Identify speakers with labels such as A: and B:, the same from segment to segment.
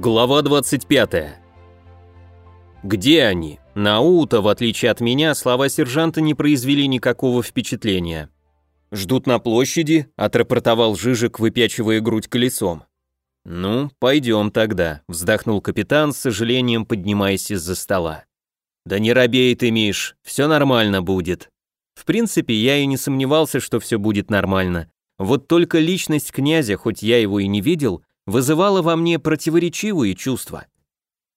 A: Глава 25. Где они? На в отличие от меня, слова сержанта не произвели никакого впечатления. «Ждут на площади», — отрапортовал Жижик, выпячивая грудь колесом. «Ну, пойдем тогда», — вздохнул капитан, с сожалением поднимаясь из-за стола. «Да не робей ты, Миш, все нормально будет». В принципе, я и не сомневался, что все будет нормально. Вот только личность князя, хоть я его и не видел, вызывало во мне противоречивые чувства.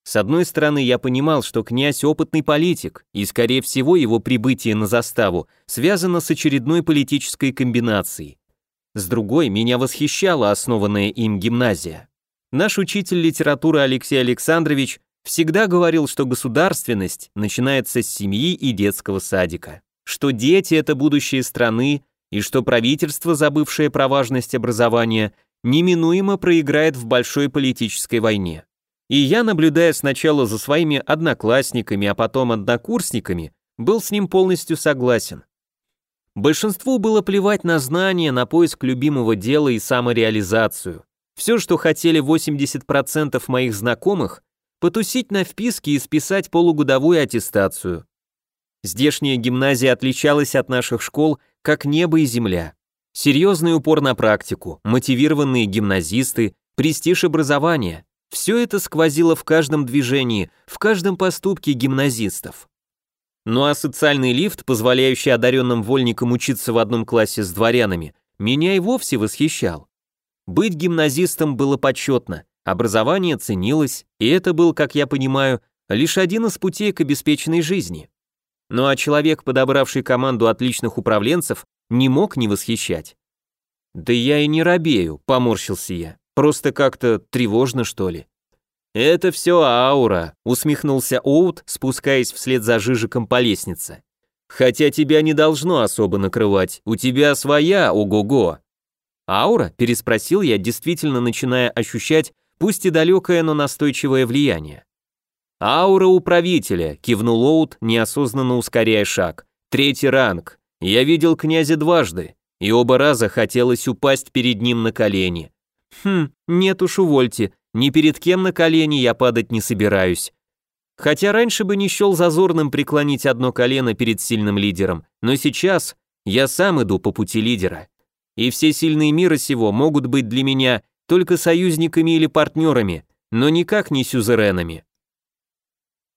A: С одной стороны, я понимал, что князь опытный политик, и, скорее всего, его прибытие на заставу связано с очередной политической комбинацией. С другой, меня восхищала основанная им гимназия. Наш учитель литературы Алексей Александрович всегда говорил, что государственность начинается с семьи и детского садика, что дети – это будущее страны, и что правительство, забывшее про важность образования, неминуемо проиграет в большой политической войне. И я, наблюдая сначала за своими одноклассниками, а потом однокурсниками, был с ним полностью согласен. Большинству было плевать на знания, на поиск любимого дела и самореализацию. Все, что хотели 80% моих знакомых, потусить на вписке и списать полугодовую аттестацию. Здешняя гимназия отличалась от наших школ как небо и земля. Серьезный упор на практику, мотивированные гимназисты, престиж образования – все это сквозило в каждом движении, в каждом поступке гимназистов. Ну а социальный лифт, позволяющий одаренным вольникам учиться в одном классе с дворянами, меня и вовсе восхищал. Быть гимназистом было почетно, образование ценилось, и это был, как я понимаю, лишь один из путей к обеспеченной жизни. Ну а человек, подобравший команду отличных управленцев, не мог не восхищать. «Да я и не робею», — поморщился я. «Просто как-то тревожно, что ли». «Это все аура», — усмехнулся Оут, спускаясь вслед за Жижиком по лестнице. «Хотя тебя не должно особо накрывать, у тебя своя, ого-го». «Аура?» — переспросил я, действительно начиная ощущать, пусть и далекое, но настойчивое влияние. «Аура управителя», — кивнул Оут, неосознанно ускоряя шаг. «Третий ранг. Я видел князя дважды, и оба раза хотелось упасть перед ним на колени. Хм, нет уж, увольте, ни перед кем на колени я падать не собираюсь. Хотя раньше бы не счел зазорным преклонить одно колено перед сильным лидером, но сейчас я сам иду по пути лидера. И все сильные мира сего могут быть для меня только союзниками или партнерами, но никак не сюзеренами.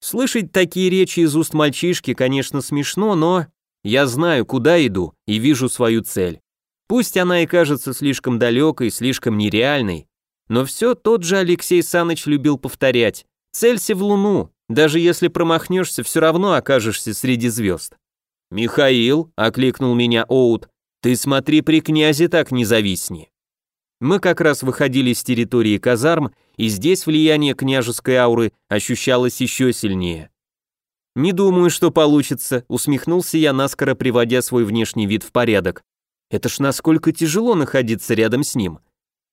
A: Слышать такие речи из уст мальчишки, конечно, смешно, но я знаю, куда иду, и вижу свою цель. Пусть она и кажется слишком далекой, слишком нереальной, но все тот же Алексей Саныч любил повторять. Целься в Луну, даже если промахнешься, все равно окажешься среди звезд. «Михаил», — окликнул меня Оут, — «ты смотри при князе так не зависни». Мы как раз выходили с территории казарм, и здесь влияние княжеской ауры ощущалось еще сильнее. «Не думаю, что получится», — усмехнулся я, наскоро приводя свой внешний вид в порядок. «Это ж насколько тяжело находиться рядом с ним».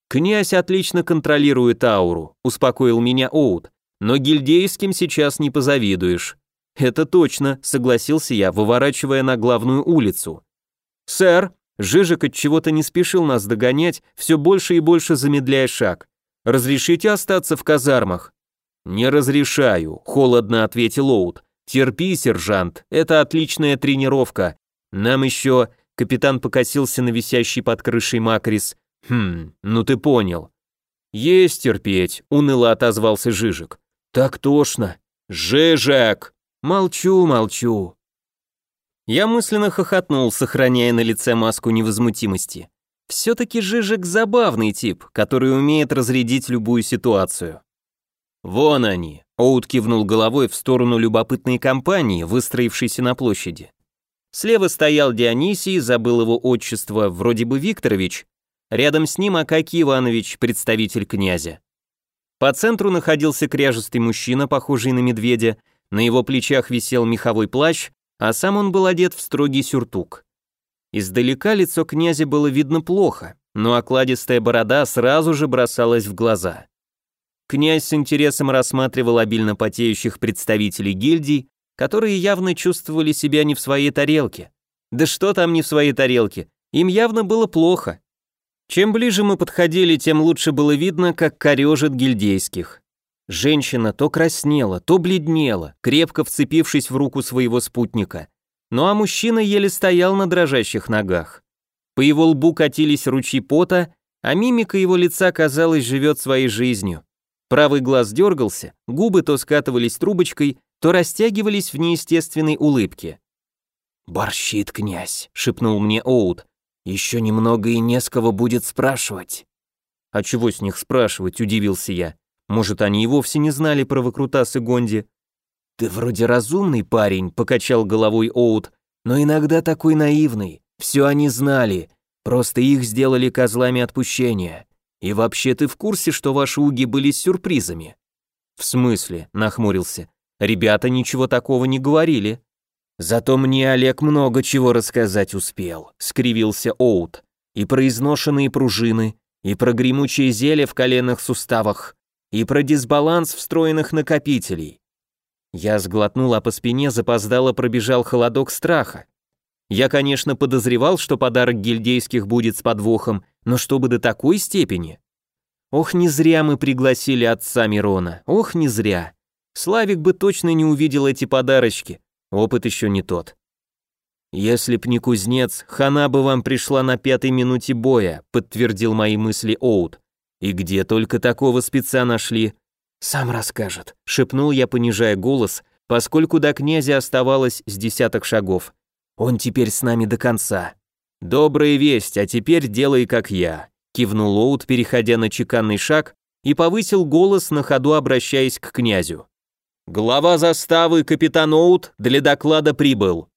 A: «Князь отлично контролирует ауру», — успокоил меня Оут. «Но гильдейским сейчас не позавидуешь». «Это точно», — согласился я, выворачивая на главную улицу. «Сэр», Жижик от чего-то не спешил нас догонять, все больше и больше замедляя шаг. «Разрешите остаться в казармах?» «Не разрешаю», — холодно ответил Оут. «Терпи, сержант, это отличная тренировка. Нам еще...» Капитан покосился на висящий под крышей Макрис. «Хм, ну ты понял». «Есть терпеть», — уныло отозвался Жижик. «Так тошно». «Жижик!» «Молчу, молчу». Я мысленно хохотнул, сохраняя на лице маску невозмутимости. Все-таки Жижик забавный тип, который умеет разрядить любую ситуацию. «Вон они», — Оут кивнул головой в сторону любопытной компании, выстроившейся на площади. Слева стоял Дионисий, забыл его отчество, вроде бы Викторович. Рядом с ним Акакий Иванович, представитель князя. По центру находился кряжестый мужчина, похожий на медведя, на его плечах висел меховой плащ, а сам он был одет в строгий сюртук. Издалека лицо князя было видно плохо, но окладистая борода сразу же бросалась в глаза. Князь с интересом рассматривал обильно потеющих представителей гильдий, которые явно чувствовали себя не в своей тарелке. Да что там не в своей тарелке, им явно было плохо. Чем ближе мы подходили, тем лучше было видно, как корежит гильдейских. Женщина то краснела, то бледнела, крепко вцепившись в руку своего спутника. Ну а мужчина еле стоял на дрожащих ногах. По его лбу катились ручьи пота, а мимика его лица, казалось, живет своей жизнью. Правый глаз дергался, губы то скатывались трубочкой, то растягивались в неестественной улыбке.
B: «Борщит, князь», — шепнул мне Оут. «Еще немного и не с кого будет спрашивать».
A: «А чего с них спрашивать?» — удивился я. «Может, они и вовсе не знали про выкрутасы Гонди?»
B: «Ты вроде разумный парень», — покачал головой Оут, «но иногда такой наивный. Все они знали, просто их сделали козлами отпущения. И вообще ты в курсе, что ваши уги были сюрпризами?
A: В смысле? нахмурился. Ребята ничего такого не говорили.
B: Зато мне Олег много чего рассказать успел, скривился Оут. И про изношенные пружины, и про гремучие зелья в коленных суставах, и про дисбаланс встроенных накопителей.
A: Я сглотнул, а по спине запоздало пробежал холодок страха. Я, конечно, подозревал, что подарок гильдейских будет с подвохом, но чтобы до такой степени? Ох, не зря мы пригласили отца Мирона, ох, не зря. Славик бы точно не увидел эти подарочки, опыт еще не тот. «Если б не кузнец, хана бы вам пришла на пятой минуте боя», подтвердил мои мысли Оут. «И где только такого спеца нашли?»
B: «Сам расскажет»,
A: шепнул я, понижая голос, поскольку до князя оставалось с десяток шагов.
B: Он теперь с нами до конца.
A: Добрая весть, а теперь делай как я, кивнул Оут, переходя на чеканный шаг и повысил голос на ходу, обращаясь к князю. Глава заставы капитан Оут для доклада прибыл.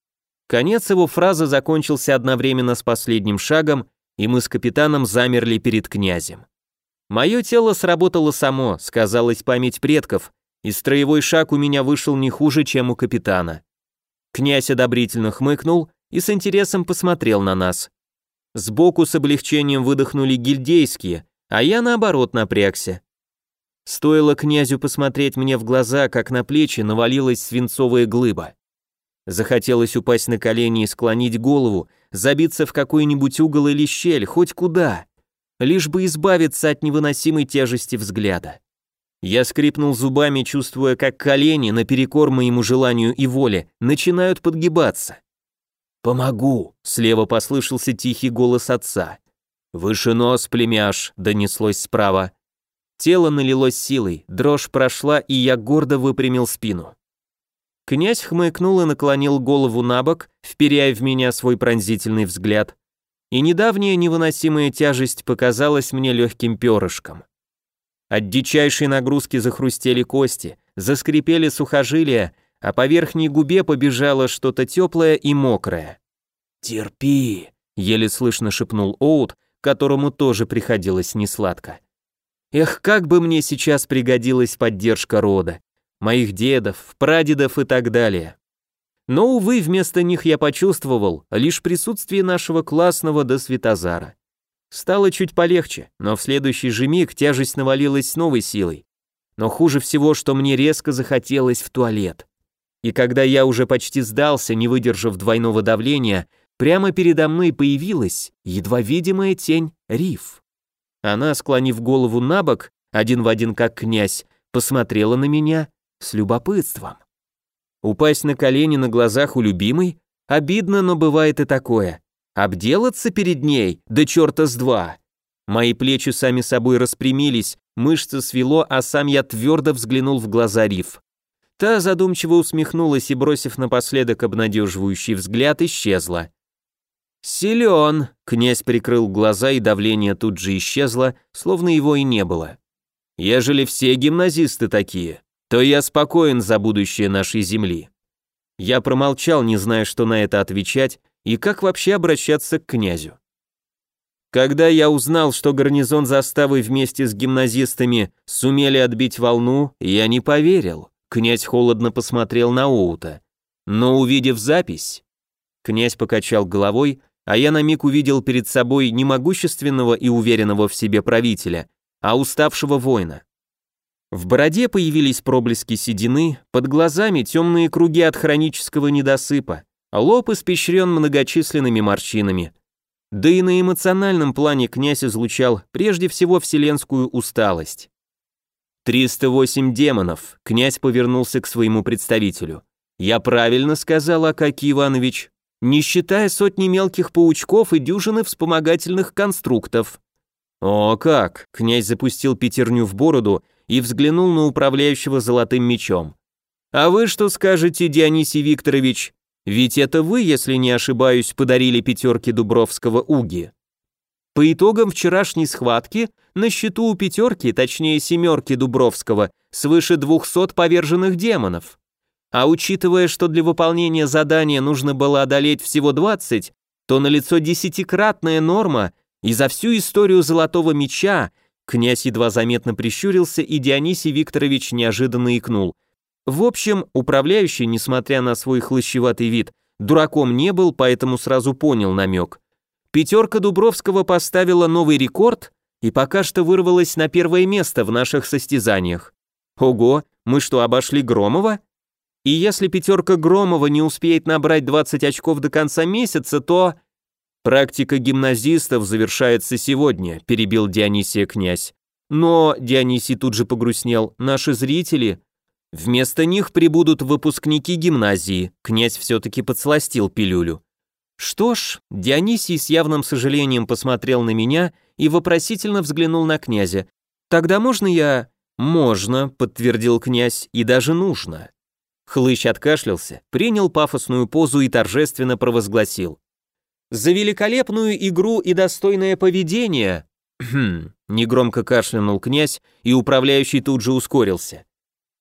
A: Конец его фразы закончился одновременно с последним шагом, и мы с капитаном замерли перед князем. Мое тело сработало само, сказалась память предков, и строевой шаг у меня вышел не хуже, чем у капитана. Князь одобрительно хмыкнул и с интересом посмотрел на нас. Сбоку с облегчением выдохнули гильдейские, а я наоборот напрягся. Стоило князю посмотреть мне в глаза, как на плечи навалилась свинцовая глыба. Захотелось упасть на колени и склонить голову, забиться в какой-нибудь угол или щель, хоть куда, лишь бы избавиться от невыносимой тяжести взгляда. Я скрипнул зубами, чувствуя, как колени, наперекор моему желанию и воле, начинают подгибаться.
B: «Помогу!»
A: — слева послышался тихий голос отца. «Выше нос, племяш!» — донеслось справа. Тело налилось силой, дрожь прошла, и я гордо выпрямил спину. Князь хмыкнул и наклонил голову на бок, вперяя в меня свой пронзительный взгляд. И недавняя невыносимая тяжесть показалась мне легким перышком. От дичайшей нагрузки захрустели кости, заскрипели сухожилия, а по верхней губе побежало что-то теплое и мокрое.
B: «Терпи», — еле слышно шепнул Оут, которому тоже приходилось несладко.
A: Эх, как бы мне сейчас пригодилась поддержка рода, моих дедов, прадедов и так далее. Но, увы, вместо них я почувствовал лишь присутствие нашего классного до Светозара. Стало чуть полегче, но в следующий же миг тяжесть навалилась с новой силой. Но хуже всего, что мне резко захотелось в туалет. И когда я уже почти сдался, не выдержав двойного давления, прямо передо мной появилась едва видимая тень Риф. Она, склонив голову на бок, один в один как князь, посмотрела на меня с любопытством. Упасть на колени на глазах у любимой? Обидно, но бывает и такое. Обделаться перед ней? Да черта с два. Мои плечи сами собой распрямились, мышцы свело, а сам я твердо взглянул в глаза Риф. Та задумчиво усмехнулась и, бросив напоследок обнадеживающий взгляд, исчезла. «Силен!» — князь прикрыл глаза, и давление тут же исчезло, словно его и не было. «Ежели все гимназисты такие, то я спокоен за будущее нашей земли». Я промолчал, не зная, что на это отвечать, и как вообще обращаться к князю. Когда я узнал, что гарнизон заставы вместе с гимназистами сумели отбить волну, я не поверил. Князь холодно посмотрел на Оута. Но увидев запись, князь покачал головой, а я на миг увидел перед собой не могущественного и уверенного в себе правителя, а уставшего воина. В бороде появились проблески седины, под глазами темные круги от хронического недосыпа. Лоб испещрен многочисленными морщинами. Да и на эмоциональном плане князь излучал прежде всего вселенскую усталость.
B: «308 демонов», — князь повернулся к своему представителю. «Я правильно сказал, Акакий Иванович, не считая сотни мелких паучков и дюжины вспомогательных конструктов». «О, как!» — князь запустил пятерню в бороду и взглянул на управляющего золотым мечом. «А вы что скажете, Дионисий Викторович? Ведь это вы, если не ошибаюсь, подарили пятерке Дубровского Уги». По итогам вчерашней схватки на счету у пятерки, точнее семерки Дубровского, свыше 200 поверженных демонов. А учитывая, что для выполнения задания нужно было одолеть всего 20, то налицо десятикратная норма, и за всю историю Золотого Меча князь едва заметно прищурился, и Дионисий Викторович неожиданно икнул. В общем, управляющий, несмотря на свой хлыщеватый вид, дураком не был, поэтому сразу понял намек. Пятерка Дубровского поставила новый рекорд и пока что вырвалась на первое место в наших состязаниях. Ого, мы что, обошли Громова? И если пятерка Громова не успеет набрать 20 очков до конца месяца, то... Практика гимназистов завершается сегодня, перебил Дионисия князь. Но, Дионисий тут же погрустнел, наши зрители... Вместо них прибудут выпускники гимназии, князь все-таки подсластил пилюлю. Что ж, Дионисий с явным сожалением посмотрел на меня и вопросительно взглянул на князя. «Тогда можно я...» «Можно», — подтвердил князь, — «и даже нужно». Хлыщ откашлялся, принял пафосную позу и торжественно провозгласил. «За великолепную игру и достойное поведение...» «Хм...» — негромко кашлянул князь, и управляющий тут же ускорился.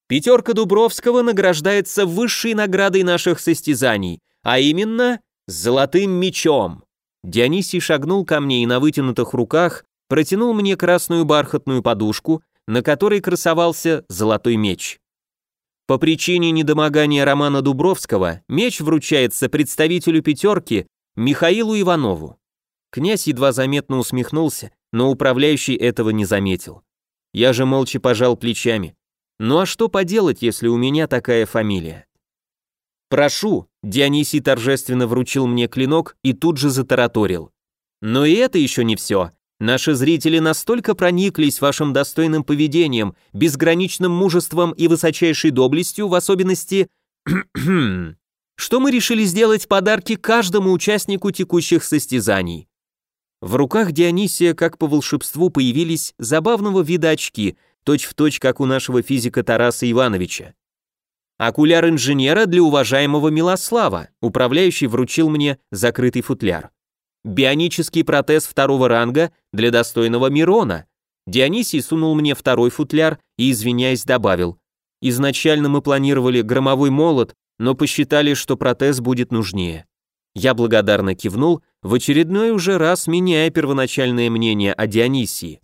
B: «Пятерка Дубровского награждается высшей наградой наших состязаний, а именно золотым мечом. Дионисий шагнул ко мне и на вытянутых руках протянул мне красную бархатную подушку, на которой красовался золотой меч. По причине недомогания Романа Дубровского меч вручается представителю пятерки Михаилу Иванову. Князь едва заметно усмехнулся, но управляющий этого не заметил. Я же молча пожал плечами. Ну а что поделать, если у меня такая фамилия? «Прошу», — Дионисий торжественно вручил мне клинок и тут же затараторил. «Но и это еще не все. Наши зрители настолько прониклись вашим достойным поведением, безграничным мужеством и высочайшей доблестью, в особенности... что мы решили сделать подарки каждому участнику текущих состязаний». В руках Дионисия, как по волшебству, появились забавного вида очки, точь-в-точь, точь, как у нашего физика Тараса Ивановича. Окуляр инженера для уважаемого Милослава. Управляющий вручил мне закрытый футляр. Бионический протез второго ранга для достойного Мирона. Дионисий сунул мне второй футляр и, извиняясь, добавил. Изначально мы планировали громовой молот, но посчитали, что протез будет нужнее. Я благодарно кивнул, в очередной уже раз меняя первоначальное мнение о Дионисии.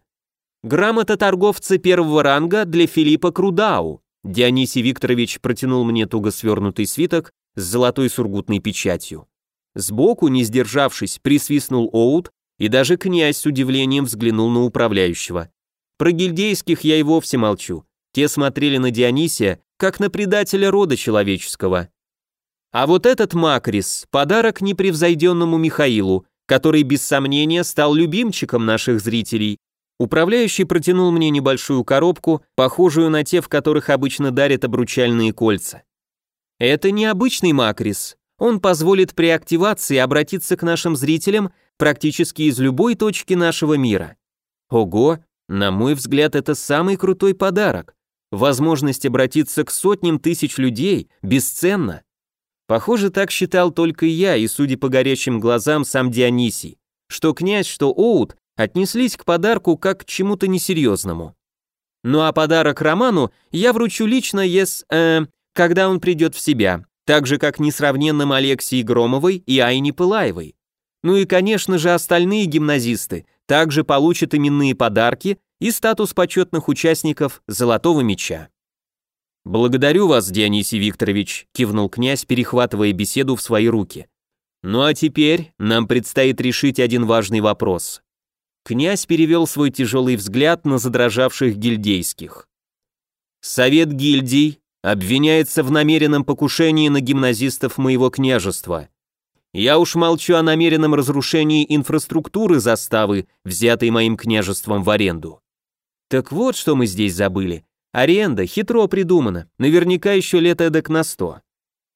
B: Грамота торговца первого ранга для Филиппа Крудау. Дионисий Викторович протянул мне туго свернутый свиток с золотой сургутной печатью. Сбоку, не сдержавшись, присвистнул Оут, и даже князь с удивлением взглянул на управляющего. Про гильдейских я и вовсе молчу. Те смотрели на Дионисия, как на предателя рода человеческого. А вот этот Макрис – подарок непревзойденному Михаилу, который без сомнения стал любимчиком наших зрителей, Управляющий протянул мне небольшую коробку, похожую на те, в которых обычно дарят обручальные кольца. Это не обычный макрис. Он позволит при активации обратиться к нашим зрителям практически из любой точки нашего мира. Ого, на мой взгляд, это самый крутой подарок. Возможность обратиться к сотням тысяч людей бесценна. Похоже, так считал только я, и, судя по горящим глазам, сам Дионисий. Что князь, что Оут отнеслись к подарку как к чему-то несерьезному. Ну а подарок Роману я вручу лично, ес, э, когда он придет в себя, так же как несравненным Алексии Громовой и Айне Пылаевой. Ну и, конечно же, остальные гимназисты также получат именные подарки и статус почетных участников «Золотого меча». «Благодарю вас, Дионисий Викторович», – кивнул князь, перехватывая беседу в свои руки. «Ну а теперь нам предстоит решить один важный вопрос. Князь перевел свой тяжелый взгляд на задрожавших гильдейских. Совет гильдий обвиняется в намеренном покушении на гимназистов моего княжества. Я уж молчу о намеренном разрушении инфраструктуры заставы, взятой моим княжеством в аренду. Так вот, что мы здесь забыли. Аренда хитро придумана, наверняка еще лет эдак на сто.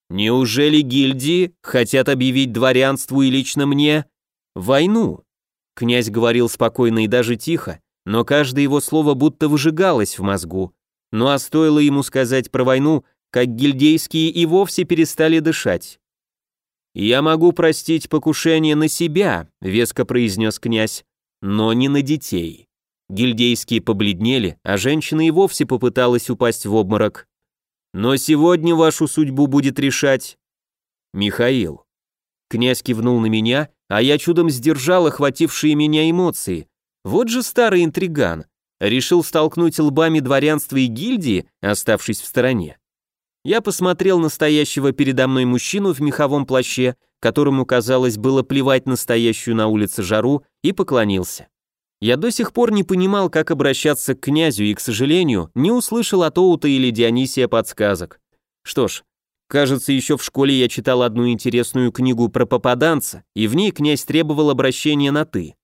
B: Неужели гильдии хотят объявить дворянству и лично мне войну? Князь говорил спокойно и даже тихо, но каждое его слово будто выжигалось в мозгу. Ну а стоило ему сказать про войну, как гильдейские и вовсе перестали дышать. «Я могу простить покушение на себя», — веско произнес князь, — «но не на детей». Гильдейские побледнели, а женщина и вовсе попыталась упасть в обморок. «Но сегодня вашу судьбу будет решать...» «Михаил». Князь кивнул на меня, а я чудом сдержал охватившие меня эмоции. Вот же старый интриган. Решил столкнуть лбами дворянства и гильдии, оставшись в стороне. Я посмотрел на стоящего передо мной мужчину в меховом плаще, которому, казалось, было плевать настоящую на улице жару, и поклонился. Я до сих пор не понимал, как обращаться к князю и, к сожалению, не услышал от Оута или Дионисия подсказок. Что ж, кажется, еще в школе я читал одну интересную книгу про попаданца, и в ней князь требовал обращения на «ты».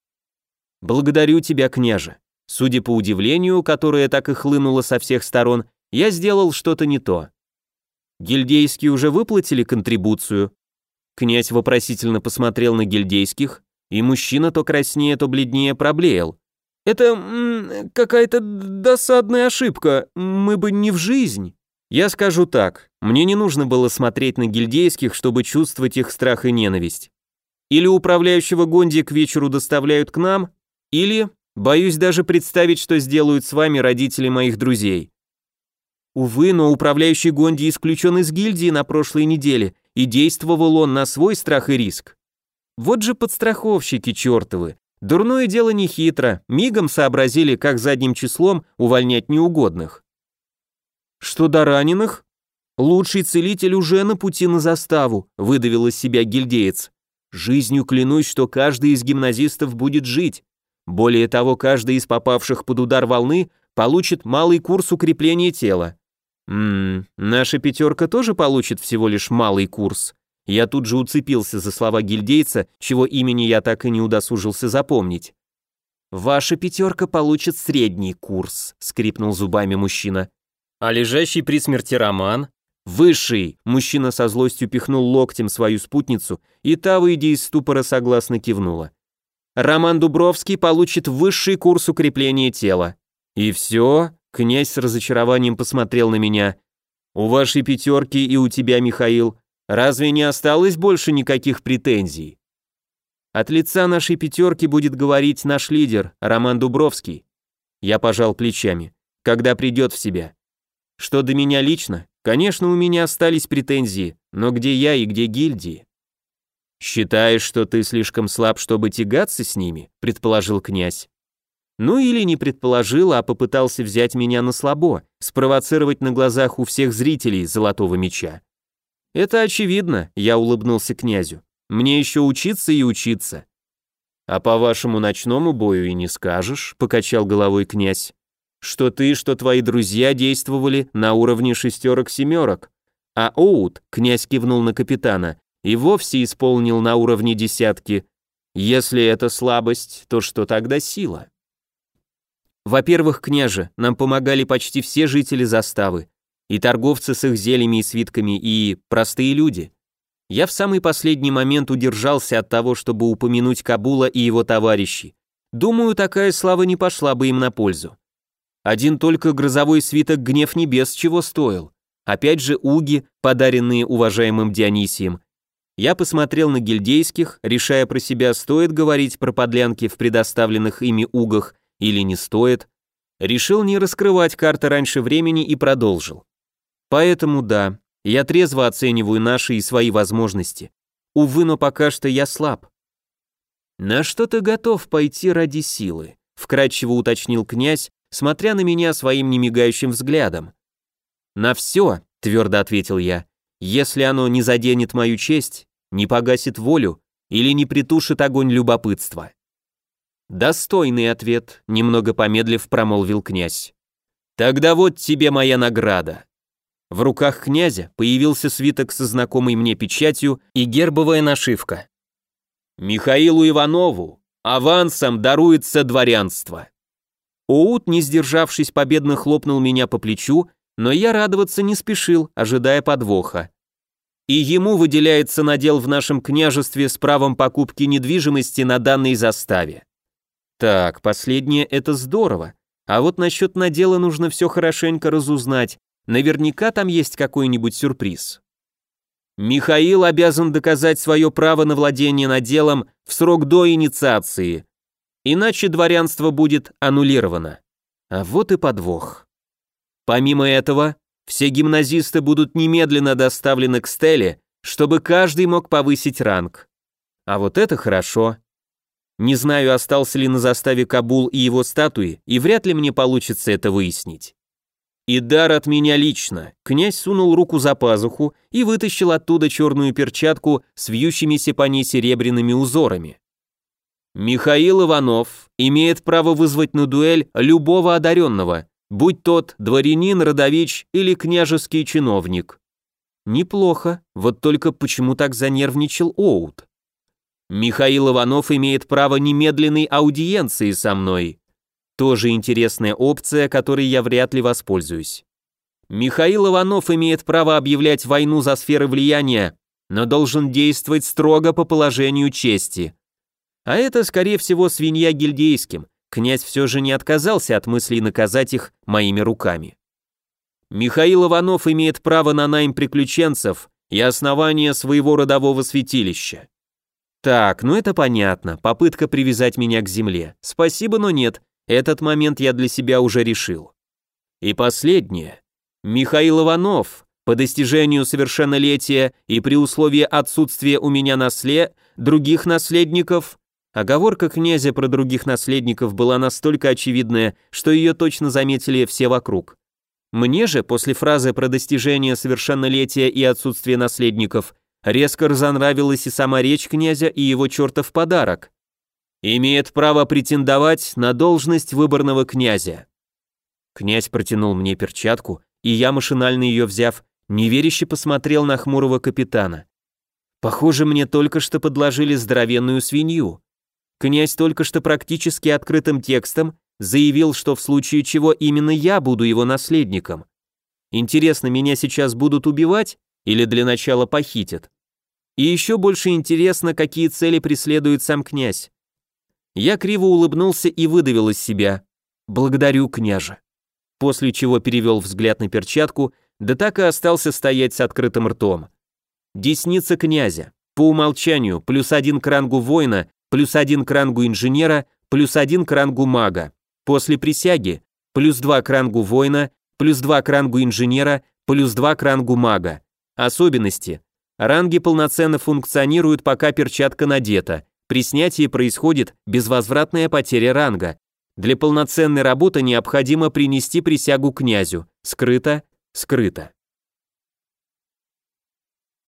B: «Благодарю тебя, княже. Судя по удивлению, которое так и хлынуло со всех сторон, я сделал что-то не то. Гильдейские уже выплатили контрибуцию?» Князь вопросительно посмотрел на гильдейских, и мужчина то краснее, то бледнее проблеял. «Это какая-то досадная ошибка, мы бы не в жизнь». Я скажу так, мне не нужно было смотреть на гильдейских, чтобы чувствовать их страх и ненависть. Или управляющего Гонди к вечеру доставляют к нам, или, боюсь даже представить, что сделают с вами родители моих друзей. Увы, но управляющий Гонди исключен из гильдии на прошлой неделе, и действовал он на свой страх и риск. Вот же подстраховщики чертовы. Дурное дело не хитро, мигом сообразили, как задним числом увольнять неугодных. Что до раненых? Лучший целитель уже на пути на заставу, выдавил из себя гильдеец. Жизнью клянусь, что каждый из гимназистов будет жить. Более того, каждый из попавших под удар волны получит малый курс укрепления тела. Ммм, наша пятерка тоже получит всего лишь малый курс. Я тут же уцепился за слова гильдейца, чего имени я так и не удосужился запомнить. «Ваша пятерка получит средний курс», — скрипнул зубами мужчина. «А лежащий при смерти Роман?» «Высший!» — мужчина со злостью пихнул локтем свою спутницу, и та, выйдя из ступора, согласно кивнула. «Роман Дубровский получит высший курс укрепления тела». «И все?» — князь с разочарованием посмотрел на меня. «У вашей пятерки и у тебя, Михаил, Разве не осталось больше никаких претензий? От лица нашей пятерки будет говорить наш лидер, Роман Дубровский. Я пожал плечами. Когда придет в себя. Что до меня лично, конечно, у меня остались претензии, но где я и где гильдии? Считаешь, что ты слишком слаб, чтобы тягаться с ними? предположил князь. Ну или не предположил, а попытался взять меня на слабо, спровоцировать на глазах у всех зрителей Золотого меча. Это очевидно, я улыбнулся князю. Мне еще учиться и учиться. А по вашему ночному бою и не скажешь, покачал головой князь. Что ты, что твои друзья действовали на уровне шестерок-семерок. А Оут, князь кивнул на капитана, и вовсе исполнил на уровне десятки. Если это слабость, то что тогда сила? Во-первых, княже, нам помогали почти все жители заставы и торговцы с их зельями и свитками, и простые люди. Я в самый последний момент удержался от того, чтобы упомянуть Кабула и его товарищей. Думаю, такая слава не пошла бы им на пользу. Один только грозовой свиток «Гнев небес» чего стоил. Опять же уги, подаренные уважаемым Дионисием. Я посмотрел на гильдейских, решая про себя, стоит говорить про подлянки в предоставленных ими угах или не стоит. Решил не раскрывать карты раньше времени и продолжил. Поэтому да, я трезво оцениваю наши и свои возможности. Увы, но пока что я слаб. На что ты готов пойти ради силы? Вкратчиво уточнил князь, смотря на меня своим немигающим взглядом. На все, твердо ответил я, если оно не заденет мою честь, не погасит волю или не притушит огонь любопытства. Достойный ответ, немного помедлив промолвил князь. Тогда вот тебе моя награда. В руках князя появился свиток со знакомой мне печатью и гербовая нашивка. Михаилу Иванову авансом даруется дворянство. Оут, не сдержавшись, победно хлопнул меня по плечу, но я радоваться не спешил, ожидая подвоха. И ему выделяется надел в нашем княжестве с правом покупки недвижимости на данной заставе. Так, последнее это здорово. А вот насчет надела нужно все хорошенько разузнать. Наверняка там есть какой-нибудь сюрприз. Михаил обязан доказать свое право на владение наделом в срок до инициации, Иначе дворянство будет аннулировано. А вот и подвох. Помимо этого, все гимназисты будут немедленно доставлены к стеле, чтобы каждый мог повысить ранг. А вот это хорошо. Не знаю, остался ли на заставе Кабул и его статуи, и вряд ли мне получится это выяснить. И дар от меня лично. Князь сунул руку за пазуху и вытащил оттуда черную перчатку с вьющимися по ней серебряными узорами. Михаил Иванов имеет право вызвать на дуэль любого одаренного, будь тот дворянин, родович или княжеский чиновник. Неплохо, вот только почему так занервничал Оут? Михаил Иванов имеет право немедленной аудиенции со мной. Тоже интересная опция, которой я вряд ли воспользуюсь. Михаил Иванов имеет право объявлять войну за сферы влияния, но должен действовать строго по положению чести. А это, скорее всего, свинья гильдейским. Князь все же не отказался от мысли наказать их моими руками. Михаил Иванов имеет право на найм приключенцев и основание своего родового святилища. Так, ну это понятно, попытка привязать меня к земле. Спасибо, но нет, этот момент я для себя уже решил. И последнее. Михаил Иванов, по достижению совершеннолетия и при условии отсутствия у меня насле, других наследников, Оговорка князя про других наследников была настолько очевидная, что ее точно заметили все вокруг. Мне же, после фразы про достижение совершеннолетия и отсутствие наследников, резко разонравилась и сама речь князя и его чертов подарок. Имеет право претендовать на должность выборного князя. Князь протянул мне перчатку, и я, машинально ее взяв, неверяще посмотрел на хмурого капитана. Похоже, мне только что подложили здоровенную свинью. Князь только что практически открытым текстом заявил, что в случае чего именно я буду его наследником. Интересно, меня сейчас будут убивать или для начала похитят? И еще больше интересно, какие цели преследует сам князь. Я криво улыбнулся и выдавил из себя «Благодарю, княже». После чего перевел взгляд на перчатку, да так и остался стоять с открытым ртом. Десница князя. По умолчанию, плюс один к рангу воина плюс один к рангу инженера, плюс один к рангу мага. После присяги плюс два к рангу воина, плюс два к рангу инженера, плюс два к рангу мага. Особенности. Ранги полноценно функционируют, пока перчатка надета. При снятии происходит безвозвратная потеря ранга. Для полноценной работы необходимо принести присягу князю. Скрыто, скрыто.